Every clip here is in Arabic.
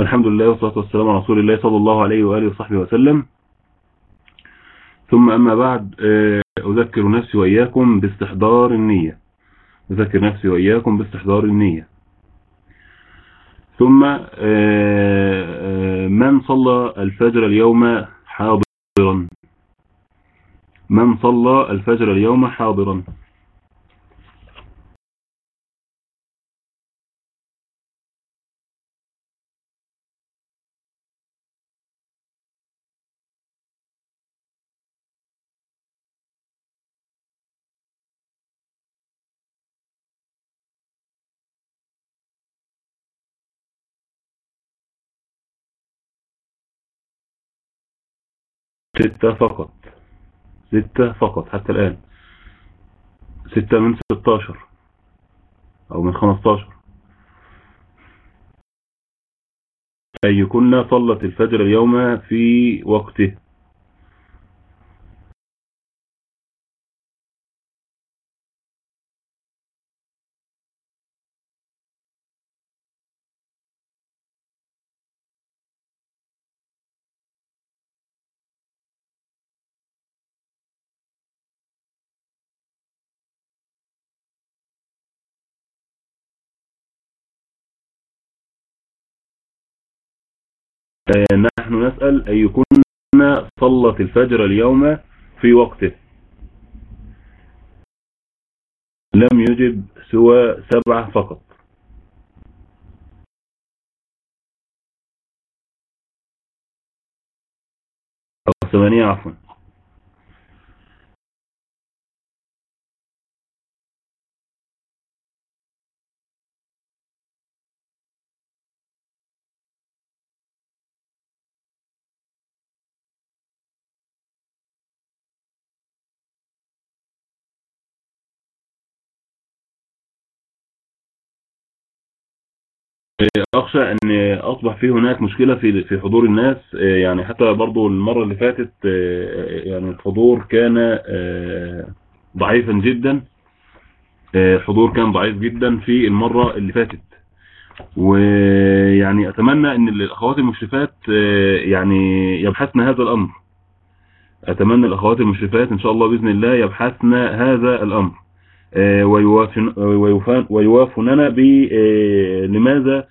الحمد لله والصلاة والسلام على رسول الله صلى الله عليه وآله وصحبه وسلم. ثم أما بعد آه، أذكر نفسي وإياكم باستحضار النية. أذكر نفسي وإياكم باستحضار النية. ثم آه، آه، من صلى الفجر اليوم حاضرا؟ من صلى الفجر اليوم حاضرا؟ ستة فقط. ستة فقط حتى الآن. ستة من ستاشر. أو من خمستاشر. أي كنا صلت الفجر اليوم في وقته. نحن نسأل أي كنا صلت الفجر اليوم في وقته. لم يجب سوى سبعة فقط. أو ثمانية عفوا. أخشى أن أصبح في هناك مشكلة في في حضور الناس آه، يعني حتى برضو المرة اللي فاتت آه، يعني الحضور كان آه، ضعيفا جدا الحضور كان ضعيف جدا في المرة اللي فاتت. ويعني أتمنى أن الأخوات المشرفات يعني يبحثن هذا الأمر. أتمنى الأخوات المشرفات إن شاء الله بإذن الله يبحثن هذا ويوافن- ويوافننا ب لماذا؟ آه،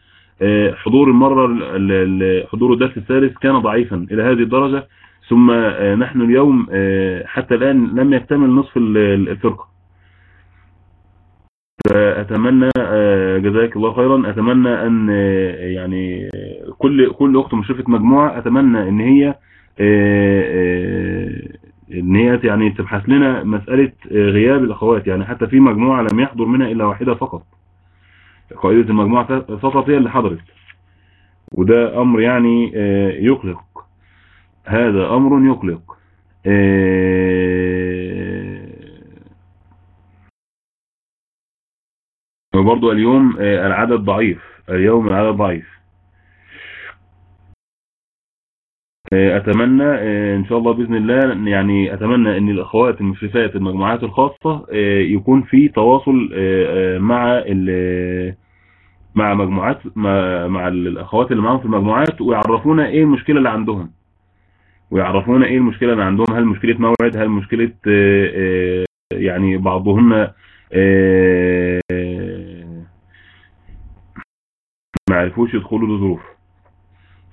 حضور المرة ال- ال- حضور الدرس الثالث كان ضعيفا إلى هذه الدرجة ثم آه، نحن اليوم آه، حتى الآن لم يكتمل نصف ال- ال- الفرقة. فأتمنى آه، جزاك الله خيرا. أتمنى أن يعني كل كل أخت مشرفة مجموعة أتمنى أن هي إن هي يعني تبحث لنا مسألة غياب الأخوات. يعني حتى في مجموعة لم يحضر منها إلا واحدة فقط. قائدة المجموعة فقط هي اللي حضرت. وده أمر يعني آه، يقلق. هذا أمر يقلق. آه، وبرضو اليوم آه، العدد ضعيف. اليوم العدد ضعيف. آه، أتمنى آه، إن شاء الله بإذن الله يعني أتمنى أن الأخوات المشرفات المجموعات الخاصة آه، يكون في تواصل مع مع مجموعات مع, الأخوات اللي معاهم في المجموعات ويعرفونا إيه المشكلة اللي عندهم. ويعرفونا إيه المشكلة اللي عندهم هل مشكلة موعد هل مشكلة آه، يعني بعضهن ما عرفوش يدخلوا لظروف.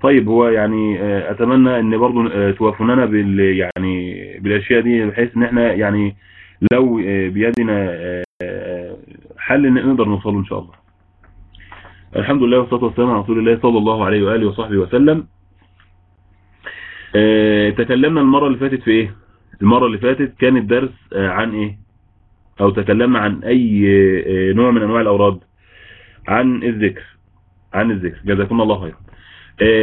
طيب هو يعني آه، أتمنى إن برضو آه، توافوننا بال يعني بالأشياء دي بحيث إن إحنا يعني لو آه، بيدنا حل إن نقدر نوصله إن شاء الله. الحمد لله والصلاة والسلام على رسول الله صلى الله عليه وآله وصحبه وسلم. تكلمنا المرة اللي فاتت في إيه؟ المرة اللي فاتت كان الدرس عن إيه؟ أو تكلمنا عن أي نوع من أنواع الأوراد. عن الذكر. عن الذكر. جزاكم الله خيرا.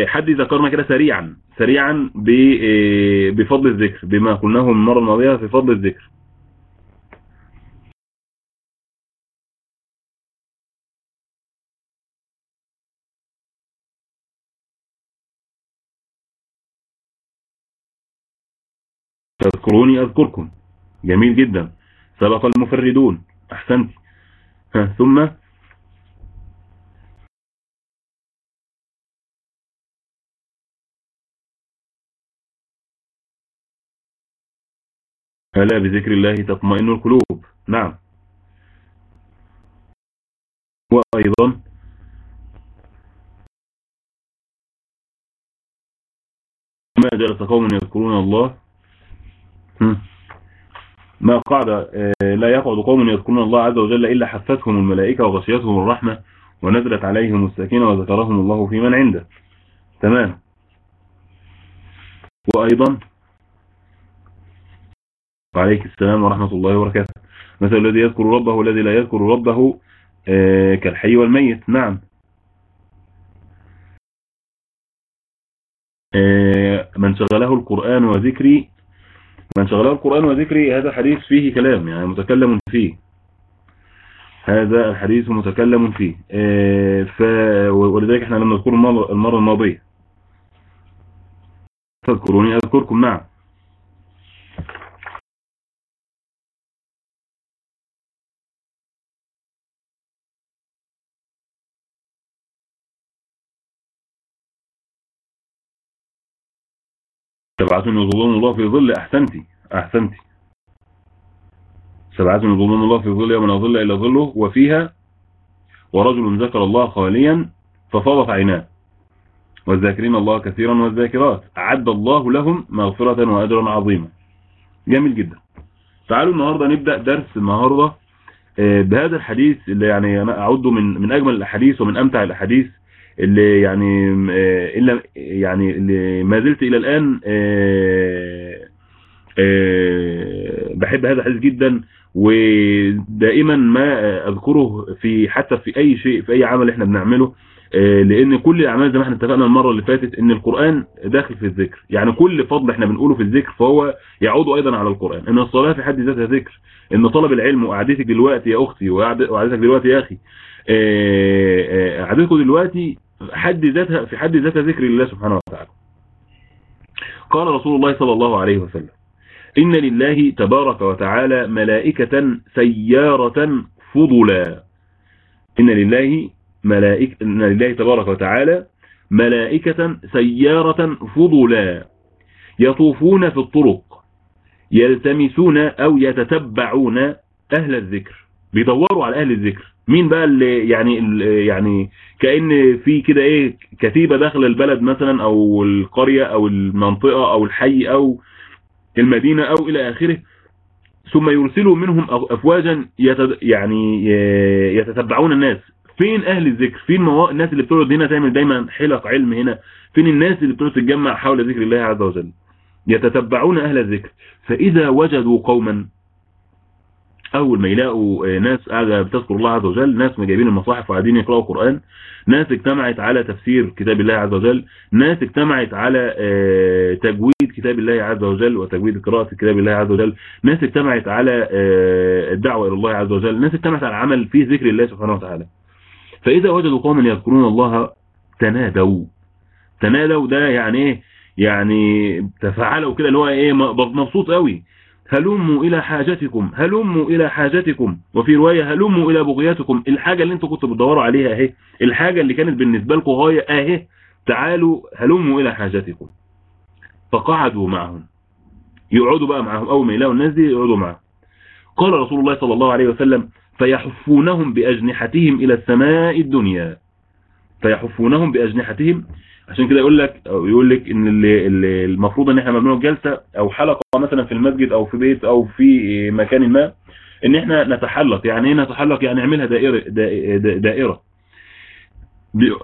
حد يذكرنا كده سريعا سريعا آه، بفضل الذكر بما قلناه المرة الماضية في فضل الذكر. تذكروني أذكركم. جميل جدا. سبق المفردون. أحسنت. ثم ألا بذكر الله تطمئن القلوب. نعم. وأيضا ما جلس قوم يذكرون الله. ما قعد لا يقعد قوم يذكرون الله عز وجل إلا حفتهم الملائكة وغشيتهم الرحمة ونزلت عليهم السكينة وذكرهم الله في من عنده. تمام. وأيضا وعليك السلام ورحمة الله وبركاته. مثل الذي يذكر ربه والذي لا يذكر ربه كالحي والميت. نعم. من شغله القرآن وذكري من شغله القرآن وذكري هذا حديث فيه كلام يعني متكلم فيه. هذا الحديث متكلم فيه. ف... ولذلك إحنا لم نذكره المرة الماضية. فاذكروني أذكركم. نعم. سبعة يظلون الله في ظل أحسنتي أحسنتي. سبعة يظلون الله في ظل يوم لا ظل إلا ظله وفيها ورجل ذكر الله خاليا ففاضت عيناه. والذاكرين الله كثيرا والذاكرات أعد الله لهم مغفرة وأجرا عظيما. جميل جدا. تعالوا النهاردة نبدأ درس النهاردة بهذا الحديث اللي يعني أنا أعده من من أجمل الأحاديث ومن أمتع الأحاديث. اللي يعني إلا يعني اللي ما زلت إلى الآن بحب هذا الحديث جدا ودائما ما أذكره في حتى في أي شيء في أي عمل إحنا بنعمله لأن كل الأعمال زي ما إحنا اتفقنا المرة اللي فاتت إن القرآن داخل في الذكر. يعني كل فضل إحنا بنقوله في الذكر فهو يعود أيضا على القرآن. إن الصلاة في حد ذاتها ذكر. إن طلب العلم وقعدتك دلوقتي يا أختي وقعدتك دلوقتي يا أخي قعدتكم دلوقتي حد ذاتها في حد ذاتها ذكر الله سبحانه وتعالى. قال رسول الله صلى الله عليه وسلم إن لله تبارك وتعالى ملائكة سيارة فضلا. إن لله ملائكة إن لله تبارك وتعالى ملائكة سيارة فضلا يطوفون في الطرق يلتمسون أو يتتبعون أهل الذكر بيدوروا على أهل الذكر. مين بقى اللي يعني اللي يعني كأن في كده إيه كتيبة داخل البلد مثلا أو القرية أو المنطقة أو الحي أو المدينة أو إلى آخره ثم يرسلوا منهم افواجا يتد يعني يتتبعون الناس. فين أهل الذكر؟ فين موا... الناس اللي بتقعد هنا تعمل دايما حلق علم هنا؟ فين الناس اللي بتقعد تتجمع حول ذكر الله عز وجل؟ يتتبعون أهل الذكر. فإذا وجدوا قوما أول ما يلاقوا ناس قاعدة بتذكر الله عز وجل ناس جايبين المصاحف وقاعدين يقرأوا قرآن ناس اجتمعت على تفسير كتاب الله عز وجل ناس اجتمعت على تجويد كتاب الله عز وجل وتجويد قراءة كتاب الله عز وجل ناس اجتمعت على الدعوة إلى الله عز وجل ناس اجتمعت على عمل فيه ذكر الله سبحانه وتعالى. فإذا وجدوا قوما يذكرون الله تنادوا. تنادوا ده يعني إيه؟ يعني تفاعلوا كده اللي هو إيه؟ مبسوط قوي. هلموا إلى حاجتكم هلموا إلى حاجتكم. وفي رواية هلموا إلى بغيتكم. الحاجة اللي أنتوا كنتوا بتدوروا عليها اهي الحاجة اللي كانت بالنسبة لكم غاية اهي تعالوا هلموا إلى حاجتكم. فقعدوا معهم. يقعدوا بقى معهم. أول ما يلاقوا الناس دي يقعدوا معهم. قال رسول الله صلى الله عليه وسلم فيحفونهم بأجنحتهم إلى السماء الدنيا. فيحفونهم بأجنحتهم. عشان كده يقول لك أو يقول لك إن اللي اللي المفروض إن إحنا ممنوع جلسة أو حلقة مثلا في المسجد أو في بيت أو في مكان ما إن إحنا نتحلق. يعني إيه نتحلق؟ يعني نعملها دائره دائره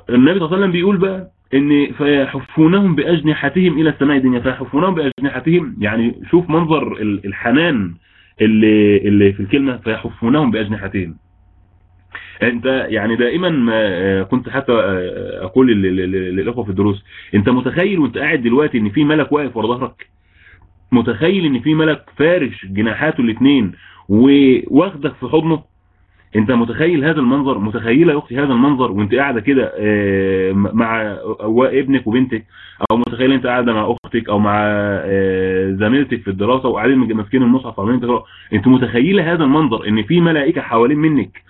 النبي صلى الله عليه وسلم بيقول بقى إن فيحفونهم بأجنحتهم إلى السماء الدنيا. فيحفونهم بأجنحتهم. يعني شوف منظر الحنان. اللي اللي في الكلمة فيحفونهم باجنحتهم أنت يعني دائما ما كنت حتى أقول للأخوة في الدروس أنت متخيل وأنت قاعد دلوقتي إن في ملك واقف ورا ظهرك؟ متخيل إن في ملك فارش جناحاته الاثنين وواخدك في حضنه؟ انت متخيل هذا المنظر؟ متخيله يا أختي هذا المنظر وانت قاعدة كده مع ابنك وبنتك؟ أو متخيل انت قاعدة مع أختك أو مع زميلتك في الدراسة وقاعدين ماسكين المصحف وعمالين تقرأ انت متخيله هذا المنظر إن في ملائكة حوالين منك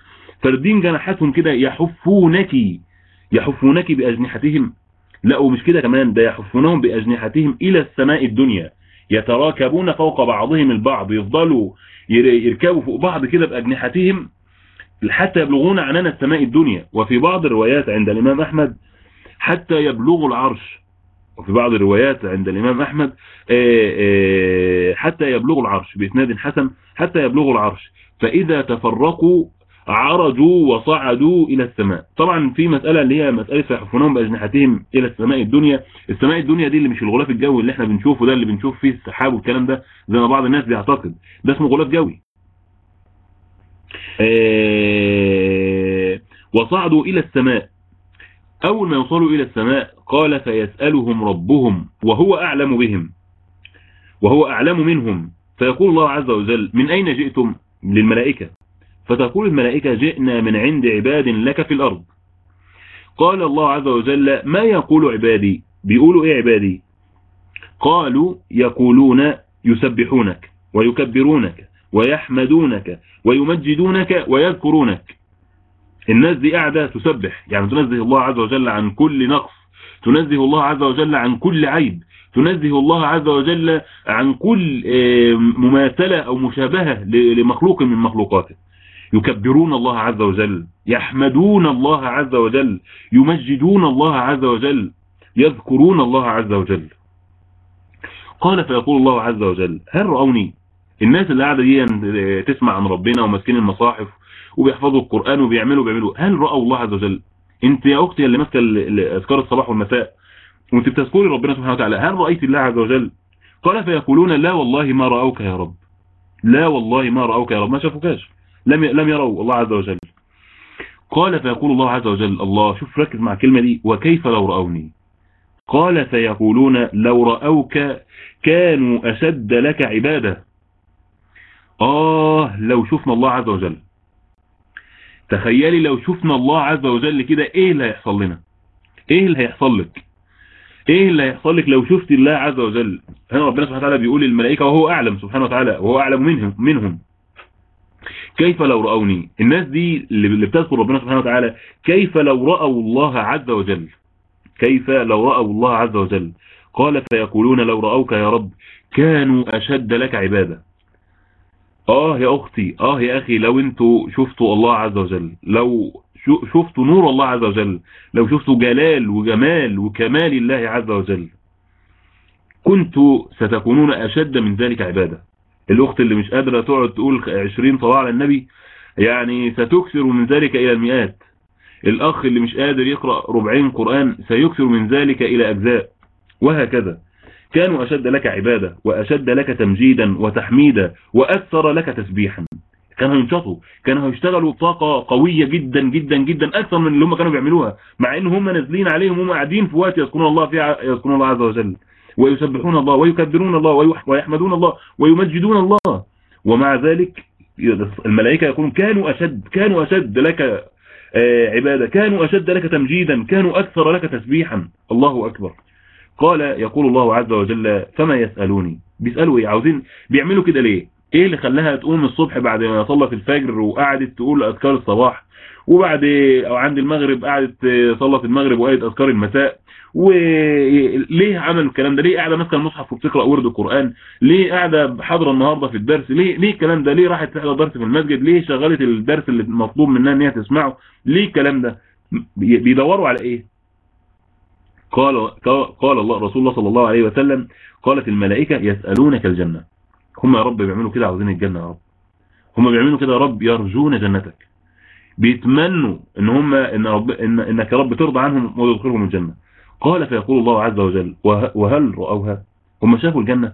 فردين جناحاتهم كده يحفونك يحفونك بأجنحتهم؟ لا ومش كده كمان ده يحفونهم بأجنحتهم إلى السماء الدنيا يتراكبون فوق بعضهم البعض يفضلوا يركبوا فوق بعض كده بأجنحتهم حتى يبلغون عنان السماء الدنيا وفي بعض الروايات عند الإمام أحمد حتى يبلغوا العرش. وفي بعض الروايات عند الإمام أحمد حتى يبلغوا العرش بإسناد حسن حتى يبلغوا العرش. فإذا تفرقوا عرجوا وصعدوا إلى السماء. طبعا في مسألة اللي هي مسألة يحفونهم بأجنحتهم إلى السماء الدنيا. السماء الدنيا دي اللي مش الغلاف الجوي اللي إحنا بنشوفه ده اللي بنشوف فيه السحاب والكلام ده زي ما بعض الناس بيعتقد. ده اسمه غلاف جوي. وصعدوا إلى السماء. أول ما يوصلوا إلى السماء قال فيسألهم ربهم وهو أعلم بهم وهو أعلم منهم. فيقول الله عز وجل من أين جئتم؟ للملائكة. فتقول الملائكة جئنا من عند عباد لك في الأرض. قال الله عز وجل ما يقول عبادي؟ بيقولوا إيه عبادي؟ قالوا يقولون يسبحونك ويكبرونك. ويحمدونك ويمجدونك ويذكرونك. الناس دي قاعدة تسبح يعني تنزه الله عز وجل عن كل نقص تنزه الله عز وجل عن كل عيب تنزه الله عز وجل عن كل مماثلة أو مشابهة لمخلوق من مخلوقاته. يكبرون الله عز وجل يحمدون الله عز وجل يمجدون الله عز وجل يذكرون الله عز وجل. قال فيقول الله عز وجل هل رأوني؟ الناس اللي قاعدة دي تسمع عن ربنا وماسكين المصاحف وبيحفظوا القرآن وبيعملوا بيعملوا هل رأوا الله عز وجل؟ انت يا أختي اللي ماسكة أذكار الصباح والمساء وانت بتذكري ربنا سبحانه وتعالى هل رأيت الله عز وجل؟ قال فيقولون لا والله ما رأوك يا رب. لا والله ما رأوك يا رب. ما شافوكاش. لم لم يروا الله عز وجل. قال فيقول الله عز وجل الله شوف ركز مع الكلمة دي وكيف لو رأوني؟ قال فيقولون لو رأوك كانوا أشد لك عبادة. آه لو شفنا الله عز وجل. تخيلي لو شفنا الله عز وجل كده إيه اللي هيحصل لنا؟ إيه اللي هيحصل لك؟ إيه اللي هيحصل لك لو شفت الله عز وجل؟ هنا ربنا سبحانه وتعالى بيقول للملائكة وهو أعلم سبحانه وتعالى وهو أعلم منهم منهم. كيف لو رأوني؟ الناس دي اللي بتذكر ربنا سبحانه وتعالى كيف لو رأوا الله عز وجل؟ كيف لو رأوا الله عز وجل؟ قال فيقولون لو رأوك يا رب كانوا أشد لك عبادة. آه يا أختي آه يا أخي لو أنتوا شفتوا الله عز وجل لو شفتوا نور الله عز وجل لو شفتوا جلال وجمال وكمال الله عز وجل كنتوا ستكونون أشد من ذلك عبادة. الأخت اللي مش قادرة تقعد تقول 20 صلاة على النبي يعني ستكثر من ذلك إلى المئات. الأخ اللي مش قادر يقرأ ربعين قرآن سيكثر من ذلك إلى أجزاء. وهكذا. كانوا أشد لك عبادة وأشد لك تمجيدا وتحميدا وأكثر لك تسبيحا. كانوا ينشطوا كانوا يشتغلوا بطاقة قوية جدا جدا جدا أكثر من اللي هم كانوا بيعملوها مع إن هم نازلين عليهم هم قاعدين في وقت يذكرون الله فيه يذكرون الله عز وجل. ويسبحون الله ويكبرون الله ويحمدون الله ويمجدون الله. ومع ذلك الملائكة يقولون كانوا أشد كانوا أشد لك عبادة كانوا أشد لك تمجيدا كانوا أكثر لك تسبيحا. الله أكبر. قال يقول الله عز وجل فما يسألوني؟ بيسألوا إيه؟ عاوزين بيعملوا كده ليه؟ إيه اللي خلاها تقوم الصبح بعد ما صلت الفجر وقعدت تقول أذكار الصباح؟ وبعد أو عند المغرب قعدت صلت المغرب وقالت أذكار المساء؟ وليه عملوا الكلام ده؟ ليه قاعدة ماسكة المصحف وبتقرأ ورد القرآن؟ ليه قاعدة حاضرة النهارده في الدرس؟ ليه ليه الكلام ده؟ ليه راحت تحضر درس في المسجد؟ ليه شغلت الدرس اللي مطلوب منها إن هي تسمعه؟ ليه الكلام ده؟ بيدوروا على إيه؟ قال قال الله رسول الله صلى الله عليه وسلم قالت الملائكة يسألونك الجنة. هم يا رب بيعملوا كده عاوزين الجنة يا رب. هم بيعملوا كده يا رب يرجون جنتك. بيتمنوا إن هم إن رب إن إنك يا رب ترضى عنهم وتدخلهم الجنة. قال فيقول الله عز وجل وهل رأوها؟ هم شافوا الجنة.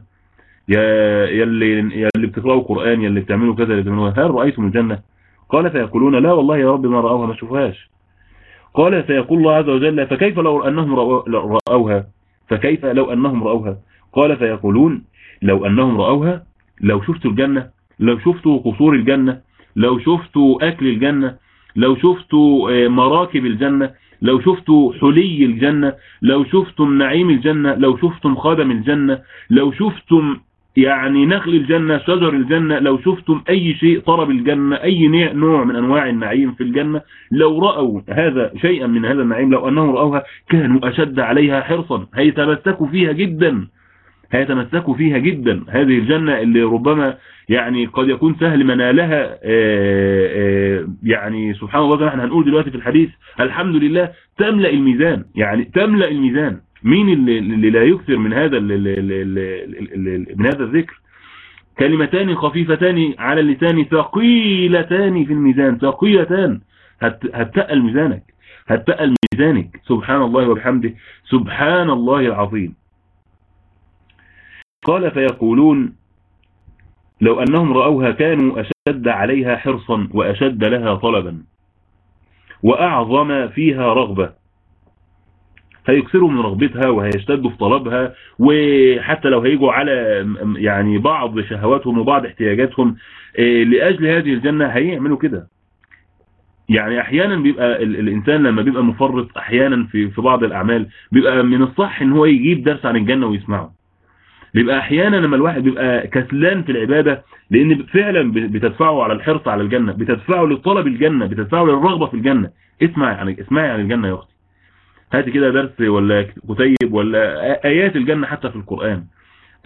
يا يلي يلي بتقرأوا قرآن يلي بتعملوا كذا يلي بتعملوا هل رأيتم الجنة؟ قال فيقولون لا والله يا رب ما رأوها ما شوفهاش. قال فيقول الله عز وجل فكيف لو أنهم رأوها؟ فكيف لو أنهم رأوها؟ قال فيقولون لو أنهم رأوها لو شفتوا الجنة لو شفتوا قصور الجنة لو شفتوا أكل الجنة لو شفتوا مراكب الجنة لو شفتوا حلي الجنة لو شفتم نعيم الجنة لو شفتم خادم الجنة لو شفتم يعني نخل الجنة شجر الجنة لو شفتم أي شيء طرب الجنة أي نوع من أنواع النعيم في الجنة لو رأوا هذا شيئا من هذا النعيم لو أنهم رأوها كانوا أشد عليها حرصا هيتمسكوا فيها جدا. هيتمسكوا فيها جدا. هذه الجنة اللي ربما يعني قد يكون سهل منالها يعني سبحان الله إحنا هنقول دلوقتي في الحديث الحمد لله تملأ الميزان يعني تملأ الميزان. مين اللي, اللي لا يكثر من هذا من هذا الذكر؟ كلمتان خفيفتان على اللسان ثقيلتان في الميزان ثقيلتان. هتتقل ميزانك هتتقل ميزانك. سبحان الله وبحمده. سبحان الله العظيم. قال فيقولون لو أنهم رأوها كانوا أشد عليها حرصا وأشد لها طلبا وأعظم فيها رغبة. هيكسروا من رغبتها وهيشتدوا في طلبها وحتى لو هيجوا على يعني بعض شهواتهم وبعض احتياجاتهم لأجل هذه الجنة هيعملوا كده. يعني أحيانا بيبقى الإنسان لما بيبقى مفرط أحيانا في في بعض الأعمال بيبقى من الصح إن هو يجيب درس عن الجنة ويسمعه. بيبقى أحيانا لما الواحد بيبقى كسلان في العبادة لأن فعلا بتدفعه على الحرص على الجنة بتدفعه لطلب الجنة بتدفعه للرغبة في الجنة. اسمع يعني اسمعي عن الجنة يا أختي. هاتي كده درس ولا كتيب ولا آيات الجنة حتى في القرآن.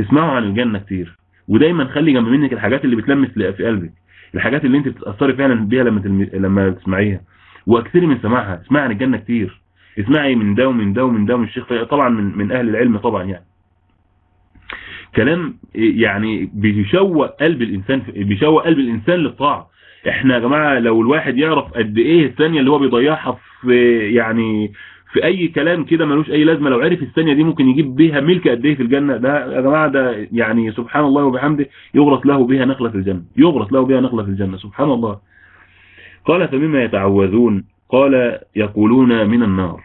اسمعوا عن الجنة كتير. ودايما خلي جنب منك الحاجات اللي بتلمس في قلبك. الحاجات اللي انت بتتأثري فعلا بيها لما تلم... لما تسمعيها. واكثري من سماعها. اسمعي عن الجنة كتير. اسمعي من ده ومن ده ومن ده ومن الشيخ طبعا من من أهل العلم طبعا يعني. كلام يعني بيشوق قلب الإنسان بيشوق قلب الإنسان للطاعة. إحنا يا جماعة لو الواحد يعرف قد إيه الثانية اللي هو بيضيعها في يعني في أي كلام كده ملوش أي لازمة لو عرف الثانية دي ممكن يجيب بيها ملك قد إيه في الجنة. ده يا جماعة ده يعني سبحان الله وبحمده يغرس له بها نخلة في الجنة يغرس له بها نخلة في الجنة سبحان الله. قال فمما يتعوذون؟ قال يقولون من النار.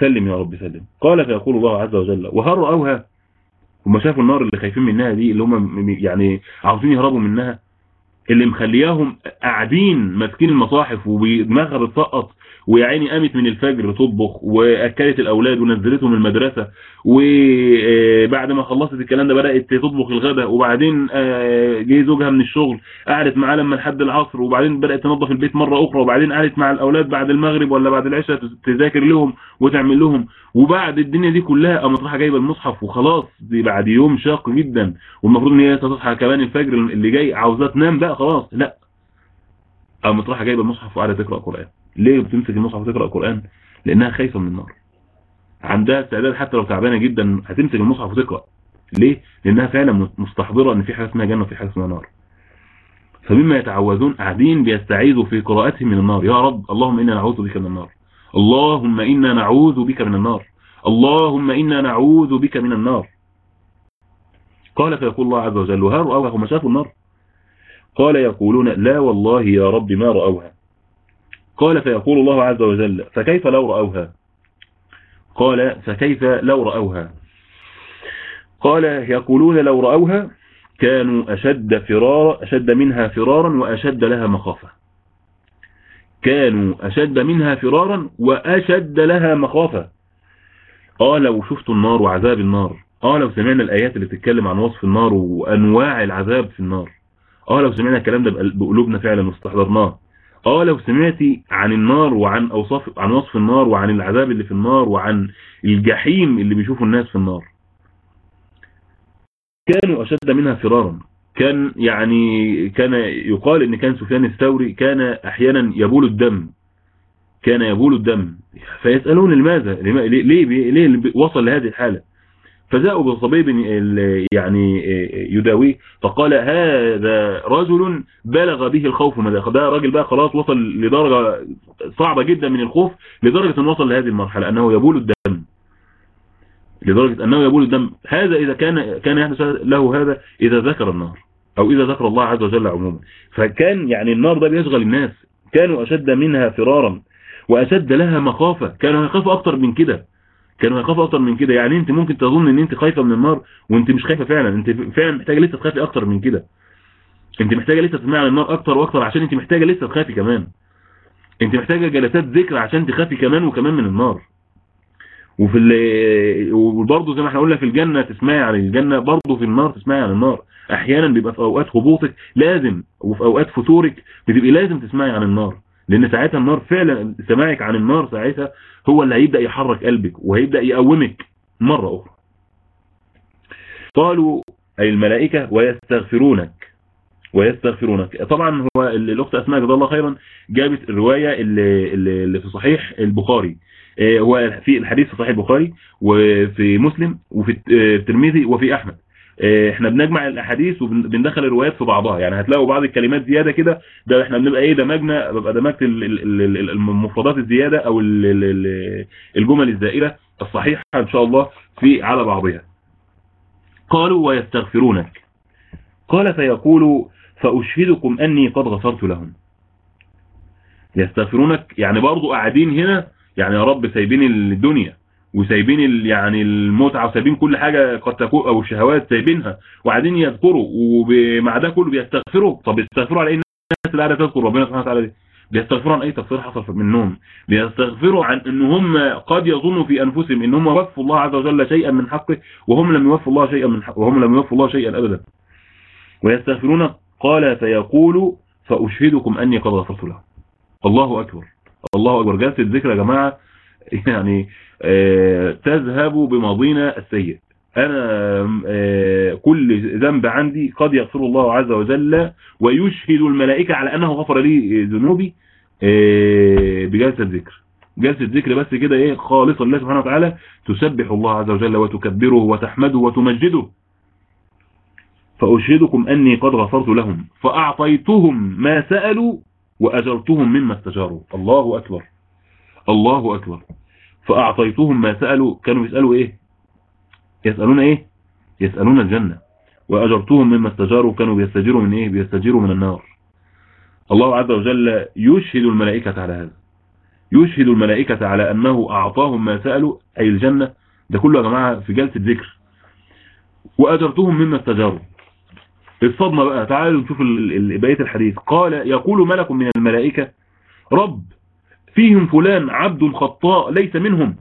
سلم يا رب سلم. قال فيقول الله عز وجل وهل رأوها هم شافوا النار اللي خايفين منها دي اللي هم يعني عاوزين يهربوا منها. اللي مخلياهم قاعدين ماسكين المصاحف ودماغها بتسقط ويا عيني قامت من الفجر تطبخ وأكلت الأولاد ونزلتهم المدرسة وبعد ما خلصت الكلام ده بدأت تطبخ الغداء وبعدين جه زوجها من الشغل قعدت معاه لما لحد العصر وبعدين بدأت تنظف البيت مرة أخرى وبعدين قعدت مع الأولاد بعد المغرب ولا بعد العشاء تذاكر لهم وتعمل لهم. وبعد الدنيا دي كلها قامت رايحة جايبة المصحف وخلاص دي بعد يوم شاق جدا والمفروض إن هي تصحى كمان الفجر اللي جاي عاوزاه تنام بقى خلاص لا. قامت رايحه جايبة المصحف وقاعدة تقرأ قرآن. ليه بتمسك المصحف وتقرأ قرآن؟ لأنها خايفة من النار. عندها استعداد حتى لو تعبانة جدا هتمسك المصحف وتقرأ. ليه؟ لأنها فعلا مستحضرة إن في حاجة اسمها جنة وفي حاجة اسمها نار. فمما يتعوذون قاعدين بيستعيذوا في قراءتهم من النار. يا رب اللهم إنا نعوذ بك من النار. اللهم إنا نعوذ بك من النار. اللهم إنا نعوذ بك من النار. قال فيقول الله عز وجل وهل رأوها هم شافوا النار. قال يقولون لا والله يا رب ما رأوها. قال فيقول الله عز وجل فكيف لو رأوها؟ قال فكيف لو رأوها؟ قال يقولون لو رأوها كانوا أشد فرارا أشد منها فرارا وأشد لها مخافة. كانوا أشد منها فرارا وأشد لها مخافة. قال لو شفتوا النار وعذاب النار. آه لو سمعنا الآيات اللي بتتكلم عن وصف النار وأنواع العذاب في النار. آه لو سمعنا الكلام ده بقلوبنا فعلا واستحضرناه. آه لو سمعتي عن النار وعن اوصاف عن وصف النار وعن العذاب اللي في النار وعن الجحيم اللي بيشوفوا الناس في النار. كانوا أشد منها فرارا. كان يعني كان يقال إن كان سفيان الثوري كان أحيانا يبول الدم. كان يبول الدم. فيسألون لماذا؟ ليه ليه, ليه وصل لهذه الحالة؟ فجاءوا بصبيب يعني يداويه فقال هذا رجل بلغ به الخوف مداخل ده راجل بقى خلاص وصل لدرجة صعبة جدا من الخوف لدرجة انه وصل لهذه المرحلة أنه يبول الدم. لدرجة أنه يبول الدم. هذا إذا كان كان يحدث له هذا إذا ذكر النار أو إذا ذكر الله عز وجل عموما. فكان يعني النار ده بيشغل الناس كانوا أشد منها فرارا وأشد لها مخافة كانوا يخافوا أكتر من كده. كانوا هيخافوا أكتر من كده. يعني أنت ممكن تظن إن أنت خايفة من النار وأنت مش خايفة فعلا. أنت فعلا محتاجة لسه تخافي أكتر من كده. أنت محتاجة لسه تسمعي عن النار أكتر وأكتر عشان أنت محتاجة لسه تخافي كمان. أنت محتاجة جلسات ذكر عشان تخافي كمان وكمان من النار. وفي ال... وبرضه زي ما إحنا قلنا في الجنة تسمعي عن الجنة برضه في النار تسمعي عن النار. أحيانا بيبقى في أوقات هبوطك لازم وفي أوقات فتورك بتبقي لازم تسمعي عن النار. لأن ساعتها النار فعلا سماعك عن النار ساعتها هو اللي هيبدأ يحرك قلبك وهيبدأ يقومك مرة أخرى. قالوا أي الملائكة ويستغفرونك ويستغفرونك. طبعا هو الأخت أسماء جزاها الله خيرا جابت الرواية اللي, اللي في صحيح البخاري. هو في الحديث في صحيح البخاري وفي مسلم وفي الترمذي وفي أحمد. إحنا بنجمع الأحاديث وبندخل الروايات في بعضها. يعني هتلاقوا بعض الكلمات زيادة كده ده إحنا بنبقى إيه دمجنا ببقى دمجت المفردات الزيادة أو الجمل الزائله الصحيحة إن شاء الله في على بعضها. قالوا ويستغفرونك. قال فيقول فأشهدكم أني قد غفرت لهم. يستغفرونك يعني برضو قاعدين هنا يعني يا رب سايبين الدنيا. وسايبين يعني المتعة وسايبين كل حاجة قد تكون أو الشهوات سايبينها وقاعدين يذكروا ومع ده كله بيستغفروا. طب يستغفروا على إيه؟ الناس اللي قاعدة تذكر ربنا سبحانه وتعالى دي. بيستغفروا عن أي تقصير حصل منهم. بيستغفروا عن ان هم قد يظنوا في أنفسهم ان هم وفوا الله عز وجل شيئا من حقه وهم لم يوفوا الله شيئا من حقه وهم لم يوفوا الله شيئا ابدا. ويستغفرون قال فيقول فأشهدكم أني قد غفرت له الله أكبر. الله أكبر. جلسة الذكر يا جماعة. يعني آه تذهب بماضينا السيء أنا آه كل ذنب عندي قد يغفر الله عز وجل ويشهد الملائكة على أنه غفر لي ذنوبي آه بجلسة ذكر جلسة ذكر بس كده إيه خالصة لله سبحانه وتعالى تسبح الله عز وجل وتكبره وتحمده وتمجده. فأشهدكم أني قد غفرت لهم فأعطيتهم ما سألوا وأجرتهم مما استجاروا. الله أكبر. الله أكبر. فأعطيتهم ما سألوا كانوا يسألوا إيه؟ يسألون إيه؟ يسألون الجنة. وأجرتهم مما استجاروا كانوا بيستجيروا من إيه؟ بيستجيروا من النار. الله عز وجل يشهد الملائكة على هذا. يشهد الملائكة على أنه أعطاهم ما سألوا أي الجنة. ده كله يا جماعة في جلسة ذكر. وأجرتهم مما استجاروا. الصدمة بقى تعالوا نشوف بقية الحديث. قال يقول ملك من الملائكة رب فيهم فلان عبد خطاء ليس منهم.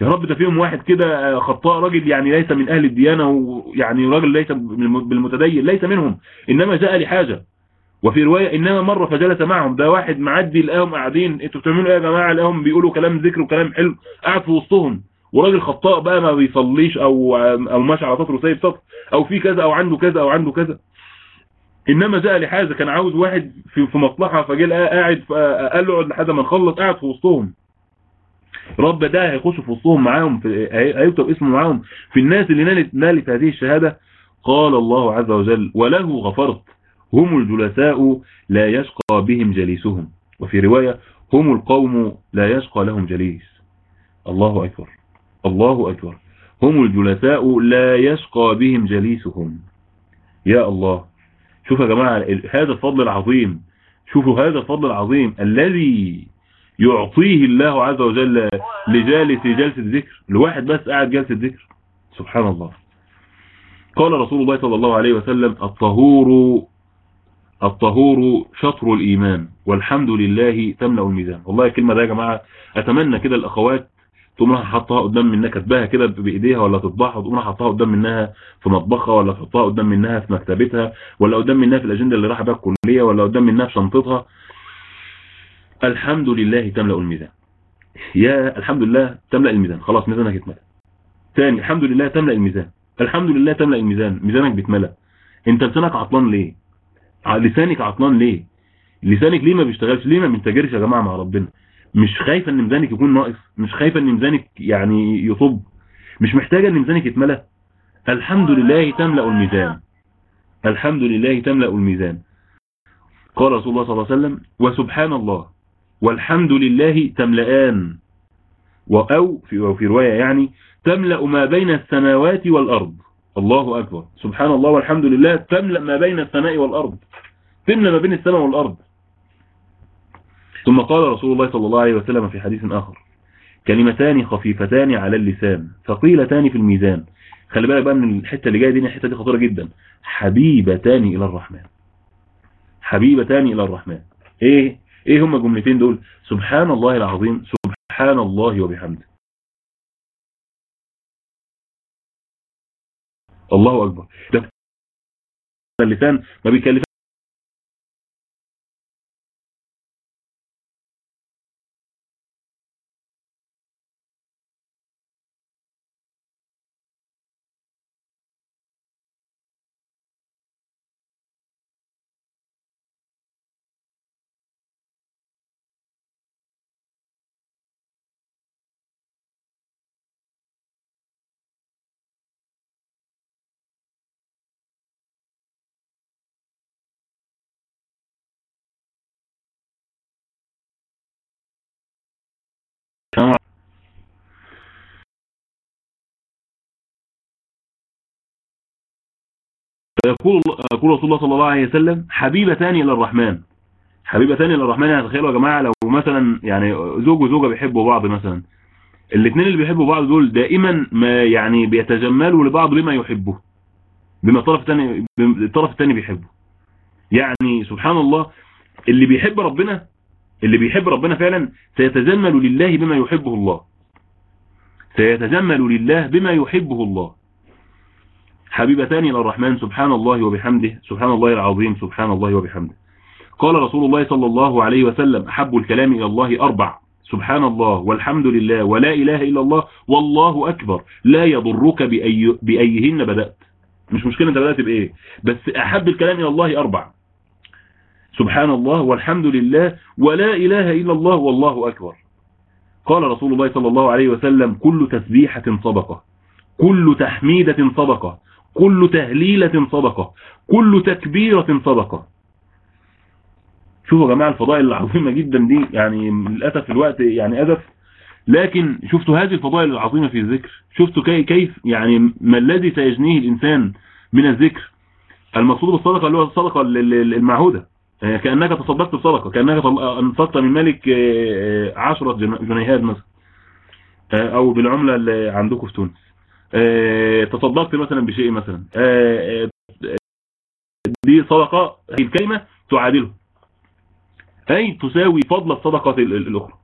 يا رب ده فيهم واحد كده خطاء راجل يعني ليس من أهل الديانة ويعني راجل ليس بالمتدين ليس منهم. إنما جاء لحاجة. وفي رواية إنما مرة فجلس معهم. ده واحد معدي لقاهم قاعدين. أنتوا بتعملوا إيه يا جماعة؟ لقاهم بيقولوا كلام ذكر وكلام حلو. قاعد في وسطهم. وراجل خطاء بقى ما بيصليش أو أو ماشي على سطر وسايب سطر. أو في كذا أو عنده كذا أو عنده كذا. إنما جاء لحاجة كان عاوز واحد في في مصلحة فجه قاعد قال له اقعد لحد ما نخلص قاعد في وسطهم. رب ده هيخش في وسطهم معاهم هيكتب اسمه معاهم. في الناس اللي نالت نالت هذه الشهادة قال الله عز وجل وله غفرت هم الجلساء لا يشقى بهم جليسهم. وفي رواية هم القوم لا يشقى لهم جليس. الله أكبر الله أكبر. هم الجلساء لا يشقى بهم جليسهم. يا الله شوفوا يا جماعة هذا الفضل العظيم شوفوا هذا الفضل العظيم الذي يعطيه الله عز وجل لجالس جلسة ذكر لواحد بس قاعد جلسة ذكر سبحان الله. قال رسول الله صلى الله عليه وسلم الطهور الطهور شطر الإيمان والحمد لله تملأ الميزان. والله الكلمة ده يا جماعة أتمنى كده الأخوات تقوم راح حطها قدام منها كاتباها كده بإيديها ولا تطبعها وتقوم راح حطها قدام منها في مطبخها ولا تحطها قدام منها في مكتبتها ولا قدام منها في الأجندة اللي رايحة بيها الكلية ولا قدام منها في شنطتها. الحمد لله تملأ الميزان. يا الحمد لله تملأ الميزان. خلاص ميزانك اتملى ثاني الحمد لله تملأ الميزان. الحمد لله تملأ الميزان. ميزانك بيتملى انت لسانك عطلان ليه؟ لسانك عطلان ليه؟ لسانك ليه ما بيشتغلش؟ ليه ما بينتجرش يا جماعة مع ربنا؟ مش خايفة إن ميزانك يكون ناقص مش خايفة إن ميزانك يعني يصب مش محتاجة إن ميزانك يتملى. الحمد لله تملأ الميزان. الحمد لله تملأ الميزان. قال رسول الله صلى الله عليه وسلم وسبحان الله والحمد لله تملأان. أو في, رواية يعني تملأ ما بين السماوات والأرض. الله أكبر. سبحان الله والحمد لله تملأ ما بين السماء والأرض. تملأ ما بين السماء والأرض. ثم قال رسول الله صلى الله عليه وسلم في حديث آخر كلمتان خفيفتان على اللسان ثقيلتان في الميزان. خلي بالك بقى من الحتة اللي جاية دي الحتة دي خطيرة جدا. حبيبتان إلى الرحمن. حبيبتان إلى الرحمن. إيه؟ إيه هما الجملتين دول؟ سبحان الله العظيم سبحان الله وبحمده. الله أكبر. ده اللسان ما فيقول يقول رسول الله صلى الله عليه وسلم حبيبتان إلى الرحمن. حبيبتان إلى الرحمن يعني تخيلوا يا جماعة لو مثلا يعني زوج وزوجة بيحبوا بعض مثلا الاثنين اللي بيحبوا بعض دول دائما ما يعني بيتجملوا لبعض بما يحبه بما الطرف الثاني الطرف الثاني بيحبه. يعني سبحان الله اللي بيحب ربنا اللي بيحب ربنا فعلا سيتجمل لله بما يحبه الله. سيتجمل لله بما يحبه الله. حبيبتان إلى الرحمن سبحان الله وبحمده سبحان الله العظيم سبحان الله وبحمده. قال رسول الله صلى الله عليه وسلم أحب الكلام إلى الله أربع. سبحان الله والحمد لله ولا إله إلا الله والله أكبر. لا يضرك بأي بأيهن بدأت. مش مشكلة أنت بدأت بإيه؟ بس أحب الكلام إلى الله أربع. سبحان الله والحمد لله ولا إله إلا الله والله أكبر. قال رسول الله صلى الله عليه وسلم كل تسبيحة صدقة كل تحميدة صدقة كل تهليلة صدقة كل تكبيرة صدقة. شوفوا يا جماعة الفضائل العظيمة جدا دي يعني للأسف الوقت يعني أسف لكن شفتوا هذه الفضائل العظيمة في الذكر؟ شفتوا كي كيف يعني ما الذي سيجنيه الإنسان من الذكر؟ المقصود بالصدقة اللي هو الصدقة المعهودة. كأنك تصدقت بصدقة كأنك انفقت من مالك عشرة جنيهات مثلا. أو بالعملة اللي عندكم في تونس. تصدقت مثلا بشيء مثلا. دي صدقة هي الكلمة تعادله. أي تساوي فضل الصدقة الأخرى.